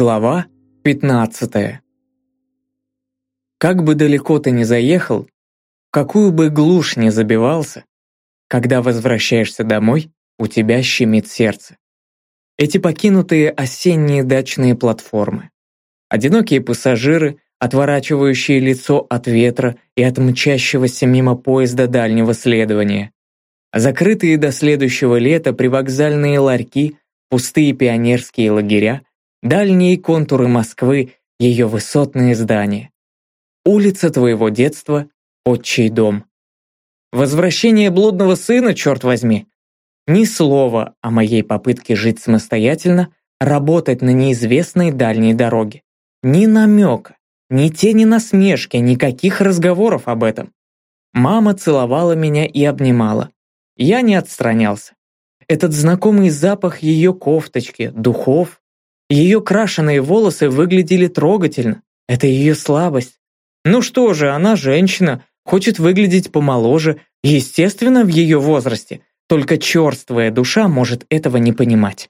Глава 15 Как бы далеко ты ни заехал, какую бы глушь ни забивался, когда возвращаешься домой, у тебя щемит сердце. Эти покинутые осенние дачные платформы. Одинокие пассажиры, отворачивающие лицо от ветра и от мчащегося мимо поезда дальнего следования. Закрытые до следующего лета привокзальные ларьки, пустые пионерские лагеря, дальние контуры Москвы, ее высотные здания. Улица твоего детства, отчий дом. Возвращение блудного сына, черт возьми. Ни слова о моей попытке жить самостоятельно, работать на неизвестной дальней дороге. Ни намека, ни тени насмешки, никаких разговоров об этом. Мама целовала меня и обнимала. Я не отстранялся. Этот знакомый запах ее кофточки, духов, ее крашеные волосы выглядели трогательно. Это ее слабость. Ну что же, она женщина, хочет выглядеть помоложе, естественно, в ее возрасте. Только черствая душа может этого не понимать.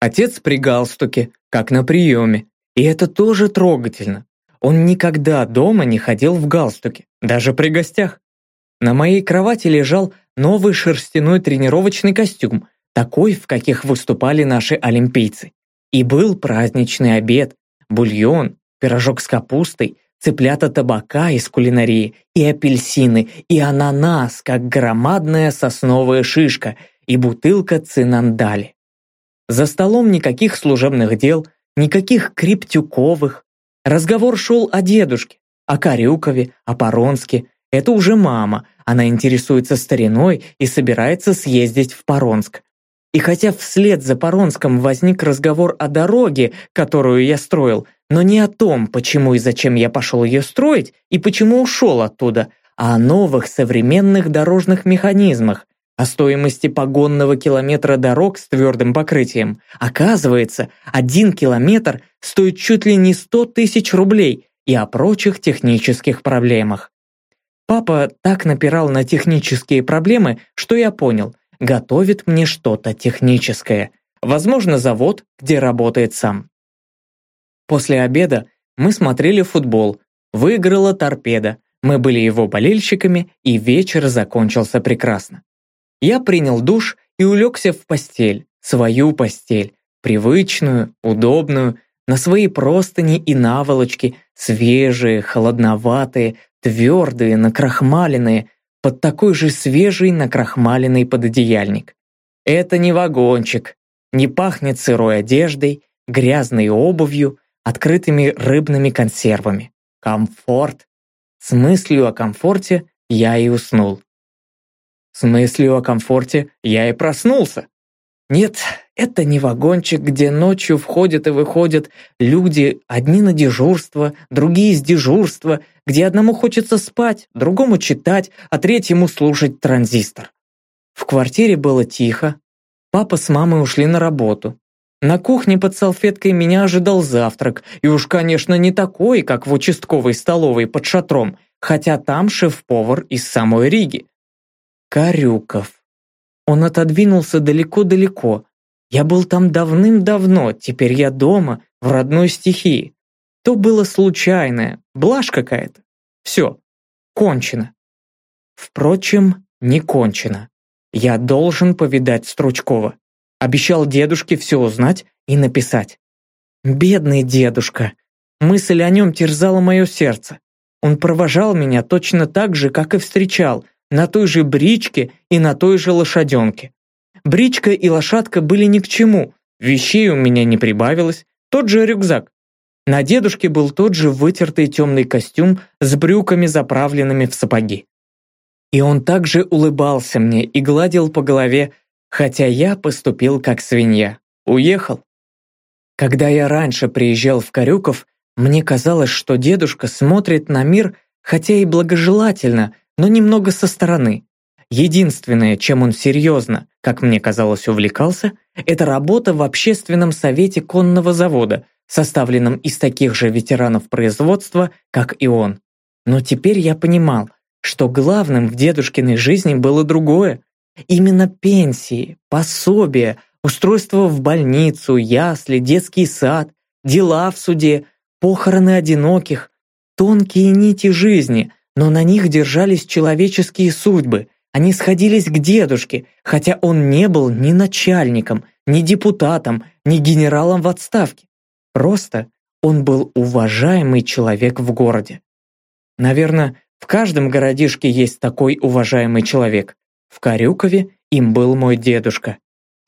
Отец при галстуке, как на приеме. И это тоже трогательно. Он никогда дома не ходил в галстуке, даже при гостях. На моей кровати лежал новый шерстяной тренировочный костюм, такой, в каких выступали наши олимпийцы. И был праздничный обед, бульон, пирожок с капустой, цыплята табака из кулинарии, и апельсины, и ананас, как громадная сосновая шишка, и бутылка цинандали. За столом никаких служебных дел, никаких криптюковых. Разговор шел о дедушке, о Карюкове, о Поронске. Это уже мама, она интересуется стариной и собирается съездить в Поронск. И хотя вслед за Поронском возник разговор о дороге, которую я строил, но не о том, почему и зачем я пошел ее строить и почему ушел оттуда, а о новых современных дорожных механизмах, о стоимости погонного километра дорог с твердым покрытием. Оказывается, один километр стоит чуть ли не 100 тысяч рублей и о прочих технических проблемах. Папа так напирал на технические проблемы, что я понял – готовит мне что-то техническое, возможно, завод, где работает сам. После обеда мы смотрели футбол, выиграла торпеда, мы были его болельщиками, и вечер закончился прекрасно. Я принял душ и улегся в постель, свою постель, привычную, удобную, на свои простыни и наволочки, свежие, холодноватые, твердые, накрахмаленные, под такой же свежий накрахмаленный пододеяльник. Это не вагончик, не пахнет сырой одеждой, грязной обувью, открытыми рыбными консервами. Комфорт. С мыслью о комфорте я и уснул. С мыслью о комфорте я и проснулся. Нет, это не вагончик, где ночью входят и выходят люди, одни на дежурство, другие с дежурства, где одному хочется спать, другому читать, а третьему слушать транзистор. В квартире было тихо. Папа с мамой ушли на работу. На кухне под салфеткой меня ожидал завтрак, и уж, конечно, не такой, как в участковой столовой под шатром, хотя там шеф-повар из самой Риги. Карюков. Он отодвинулся далеко-далеко, я был там давным-давно, теперь я дома, в родной стихии. То было случайное, блажь какая-то. Все, кончено. Впрочем, не кончено. Я должен повидать Стручкова. Обещал дедушке все узнать и написать. Бедный дедушка. Мысль о нем терзала мое сердце. Он провожал меня точно так же, как и встречал, на той же бричке и на той же лошаденке. Бричка и лошадка были ни к чему, вещей у меня не прибавилось, тот же рюкзак. На дедушке был тот же вытертый темный костюм с брюками, заправленными в сапоги. И он также улыбался мне и гладил по голове, хотя я поступил как свинья. Уехал. Когда я раньше приезжал в Карюков, мне казалось, что дедушка смотрит на мир, хотя и благожелательно, но немного со стороны. Единственное, чем он серьезно, как мне казалось, увлекался, это работа в общественном совете конного завода, составленном из таких же ветеранов производства, как и он. Но теперь я понимал, что главным в дедушкиной жизни было другое. Именно пенсии, пособия, устройство в больницу, ясли, детский сад, дела в суде, похороны одиноких, тонкие нити жизни, но на них держались человеческие судьбы. Они сходились к дедушке, хотя он не был ни начальником, ни депутатом, ни генералом в отставке. Просто он был уважаемый человек в городе. Наверное, в каждом городишке есть такой уважаемый человек. В Карюкове им был мой дедушка.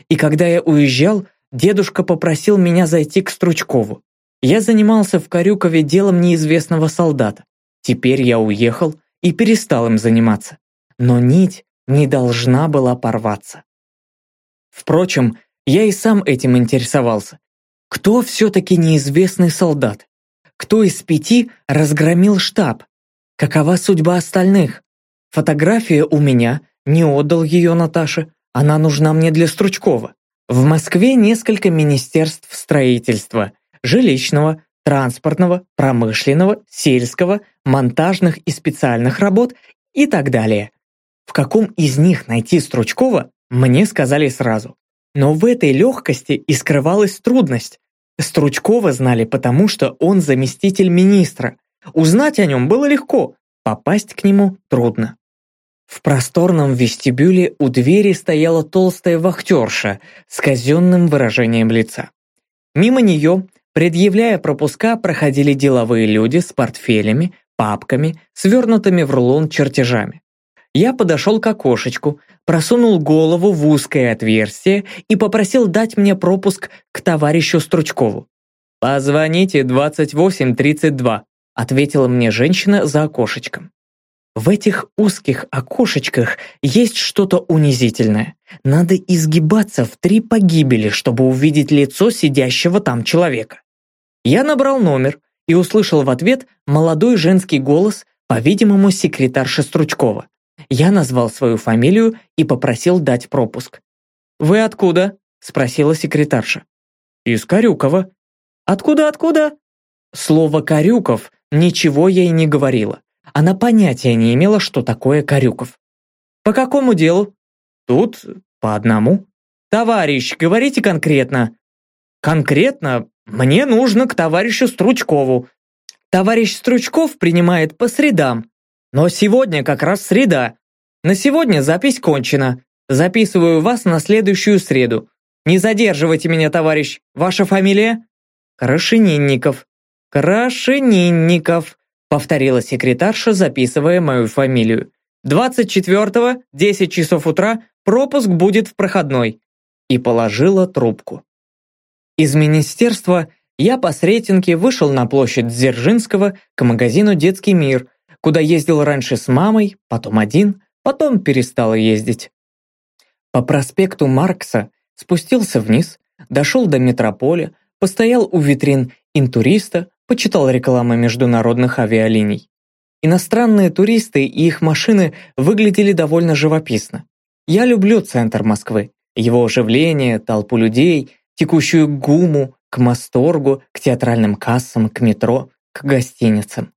И когда я уезжал, дедушка попросил меня зайти к Стручкову. Я занимался в Карюкове делом неизвестного солдата. Теперь я уехал и перестал им заниматься. Но нить не должна была порваться. Впрочем, я и сам этим интересовался. Кто все-таки неизвестный солдат? Кто из пяти разгромил штаб? Какова судьба остальных? Фотография у меня, не отдал ее Наташе, она нужна мне для Стручкова. В Москве несколько министерств строительства, жилищного, транспортного, промышленного, сельского, монтажных и специальных работ и так далее. В каком из них найти Стручкова, мне сказали сразу. Но в этой легкости и скрывалась трудность. Стручкова знали потому, что он заместитель министра. Узнать о нем было легко, попасть к нему трудно. В просторном вестибюле у двери стояла толстая вахтерша с казенным выражением лица. Мимо нее, предъявляя пропуска, проходили деловые люди с портфелями, папками, свернутыми в рулон чертежами. Я подошел к окошечку, просунул голову в узкое отверстие и попросил дать мне пропуск к товарищу Стручкову. «Позвоните 2832», ответила мне женщина за окошечком. В этих узких окошечках есть что-то унизительное. Надо изгибаться в три погибели, чтобы увидеть лицо сидящего там человека. Я набрал номер и услышал в ответ молодой женский голос, по-видимому, секретарша Стручкова. Я назвал свою фамилию и попросил дать пропуск. «Вы откуда?» – спросила секретарша. «Из Карюкова». «Откуда-откуда?» Слово «Карюков» ничего ей не говорило. Она понятия не имела, что такое Карюков. «По какому делу?» «Тут по одному». «Товарищ, говорите конкретно». «Конкретно? Мне нужно к товарищу Стручкову. Товарищ Стручков принимает по средам, но сегодня как раз среда. На сегодня запись кончена. Записываю вас на следующую среду. Не задерживайте меня, товарищ. Ваша фамилия? Крашенинников. Крашенинников, повторила секретарша, записывая мою фамилию. 24-го, 10 часов утра, пропуск будет в проходной. И положила трубку. Из министерства я по Сретенке вышел на площадь Дзержинского к магазину «Детский мир», куда ездил раньше с мамой, потом один, потом перестал ездить. По проспекту Маркса спустился вниз, дошел до метрополя, постоял у витрин интуриста, почитал рекламы международных авиалиний. Иностранные туристы и их машины выглядели довольно живописно. Я люблю центр Москвы, его оживление, толпу людей, текущую ГУМу, к Масторгу, к театральным кассам, к метро, к гостиницам.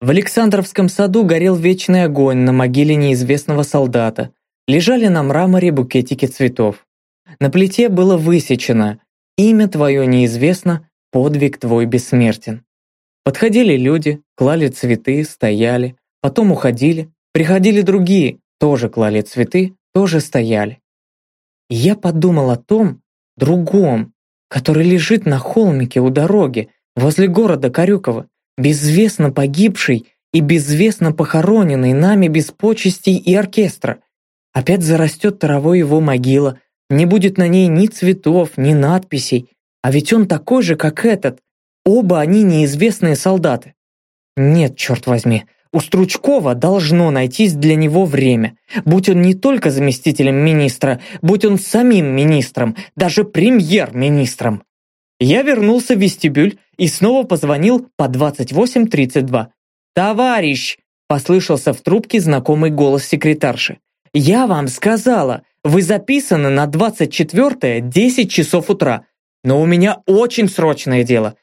В Александровском саду горел вечный огонь на могиле неизвестного солдата. Лежали на мраморе букетики цветов. На плите было высечено «Имя твое неизвестно, подвиг твой бессмертен». Подходили люди, клали цветы, стояли, потом уходили, приходили другие, тоже клали цветы, тоже стояли. И я подумал о том, другом, который лежит на холмике у дороги, возле города Карюкова, безвестно погибший и безвестно похороненный нами без почестей и оркестра. Опять зарастет травой его могила, не будет на ней ни цветов, ни надписей, а ведь он такой же, как этот. Оба они неизвестные солдаты. Нет, черт возьми, у Стручкова должно найтись для него время. Будь он не только заместителем министра, будь он самим министром, даже премьер-министром. Я вернулся в вестибюль и снова позвонил по 2832. «Товарищ!» – послышался в трубке знакомый голос секретарши. «Я вам сказала, вы записаны на 24-е 10 часов утра, но у меня очень срочное дело».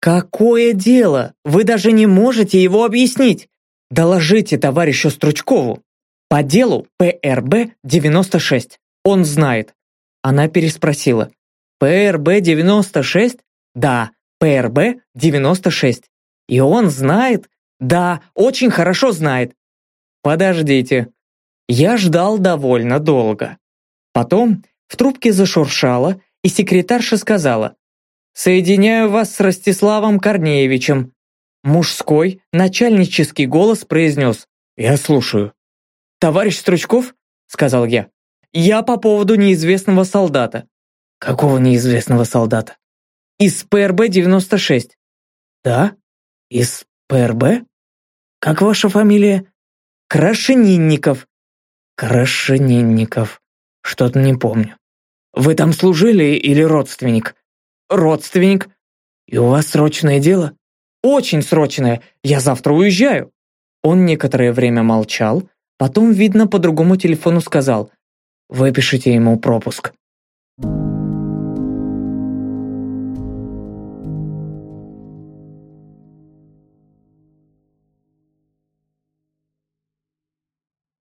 «Какое дело? Вы даже не можете его объяснить!» «Доложите товарищу Стручкову. По делу ПРБ-96. Он знает». Она переспросила. «ПРБ-96? Да, ПРБ 96. И он знает? Да, очень хорошо знает. Подождите. Я ждал довольно долго. Потом в трубке зашуршало, и секретарша сказала «Соединяю вас с Ростиславом Корнеевичем». Мужской, начальнический голос произнес «Я слушаю». «Товарищ Стручков?» — сказал я. «Я по поводу неизвестного солдата». «Какого неизвестного солдата?» «Из ПРБ-96». «Да? Из ПРБ? Как ваша фамилия?» «Крашенинников». «Крашенинников. Что-то не помню». «Вы там служили или родственник?» «Родственник». «И у вас срочное дело?» «Очень срочное. Я завтра уезжаю». Он некоторое время молчал, потом, видно, по другому телефону сказал «Выпишите ему пропуск». Thank you